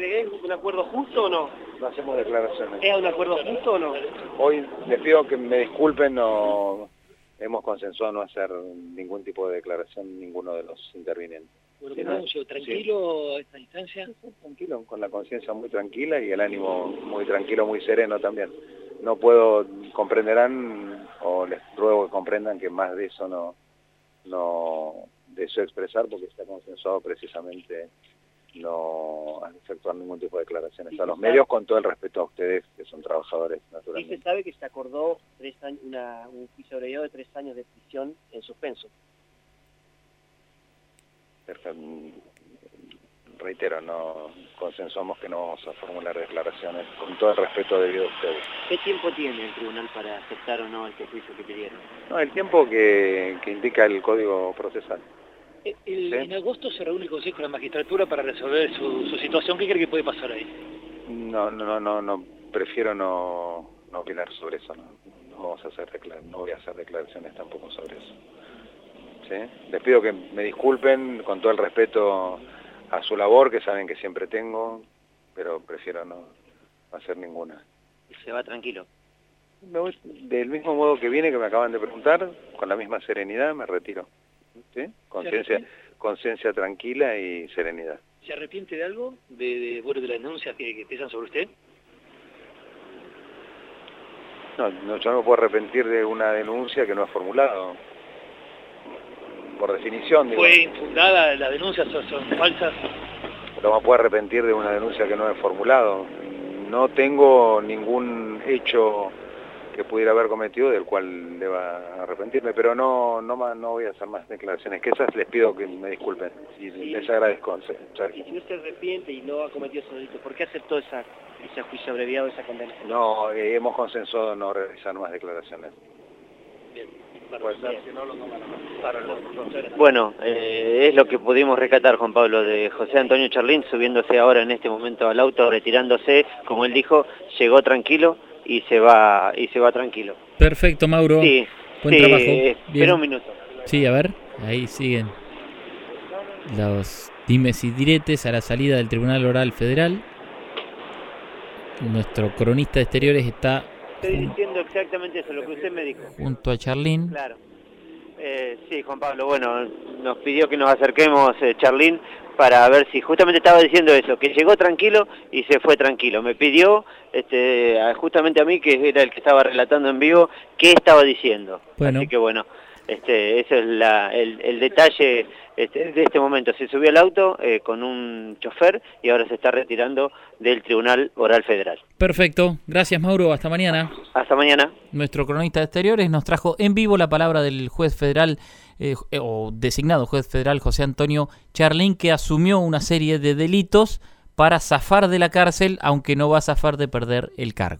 ¿crees un acuerdo justo o no? No hacemos declaraciones. ¿Es un acuerdo justo o no? Hoy les pido que me disculpen, no hemos consensuado no hacer ningún tipo de declaración ninguno de los intervinientes. Bueno, ¿cómo ¿Tranquilo a esta instancia? tranquilo, con la conciencia muy tranquila y el ánimo muy tranquilo, muy sereno también. No puedo, comprenderán, o les ruego que comprendan que más de eso no, no deseo expresar porque está consensuado precisamente no efectuar ningún tipo de declaraciones a los medios con todo el respeto a ustedes que son trabajadores naturalmente. Y se sabe que se acordó tres años, una, un juicio de tres años de prisión en suspenso. Reitero, no consensuamos que no vamos a formular declaraciones con todo el respeto debido a ustedes. ¿Qué tiempo tiene el tribunal para aceptar o no este juicio que pidieron? No, el tiempo que, que indica el Código Procesal. Eh, en agosto se reúne el Consejo de la Magistratura para resolver su, situación. ¿Qué cree que puede pasar ahí? No, no, no, no, prefiero no, no opinar sobre eso. No, vamos a hacer no voy a hacer declaraciones tampoco sobre eso. ¿Sí? Les pido que me disculpen con todo el respeto a su labor, que saben que siempre tengo, pero prefiero no hacer ninguna. ¿Se va tranquilo? del mismo modo que viene, que me acaban de preguntar, con la misma serenidad me retiro. ¿Sí? Conciencia, conciencia tranquila y serenidad. ¿Se arrepiente de algo? ¿De, de, bueno, de las denuncias que, que pesan sobre usted? No, no, yo no me puedo arrepentir de una denuncia que no he formulado. Por definición. ¿Fue infundada? ¿Las denuncias son, son falsas? No me puedo arrepentir de una denuncia que no he formulado. No tengo ningún hecho que pudiera haber cometido del cual deba arrepentirme, pero no no no voy a hacer más declaraciones que esas, les pido que me disculpen y les agradezco. Y si no se arrepiente y no ha cometido ese delito, ¿por qué aceptó esa, ese juicio abreviado, esa condena? No, eh, hemos consensuado no realizar más declaraciones. Bueno, eh, es lo que pudimos rescatar, Juan Pablo, de José Antonio Charlín, subiéndose ahora en este momento al auto, retirándose, como él dijo, llegó tranquilo, y se va y se va tranquilo. Perfecto, Mauro. Sí, Buen trabajo. Espera un minuto. Sí, a ver, ahí siguen los dimes y diretes a la salida del Tribunal Oral Federal. Nuestro cronista de exteriores está... Estoy diciendo exactamente eso, lo que usted me dijo. Junto a Charlín. Claro. Eh, sí, Juan Pablo, bueno, nos pidió que nos acerquemos, eh, Charlín, para ver si justamente estaba diciendo eso, que llegó tranquilo y se fue tranquilo. Me pidió este, justamente a mí, que era el que estaba relatando en vivo, qué estaba diciendo. Así que bueno, este, ese es la, el, detalle este, de este momento. Se subió al auto eh, con un chofer y ahora se está retirando del Tribunal Oral Federal. Perfecto. Gracias, Mauro. Hasta mañana. Hasta mañana. Nuestro cronista de exteriores nos trajo en vivo la palabra del juez federal eh, o designado juez federal José Antonio Charlín, que asumió una serie de delitos para zafar de la cárcel, aunque no va a zafar de perder el cargo.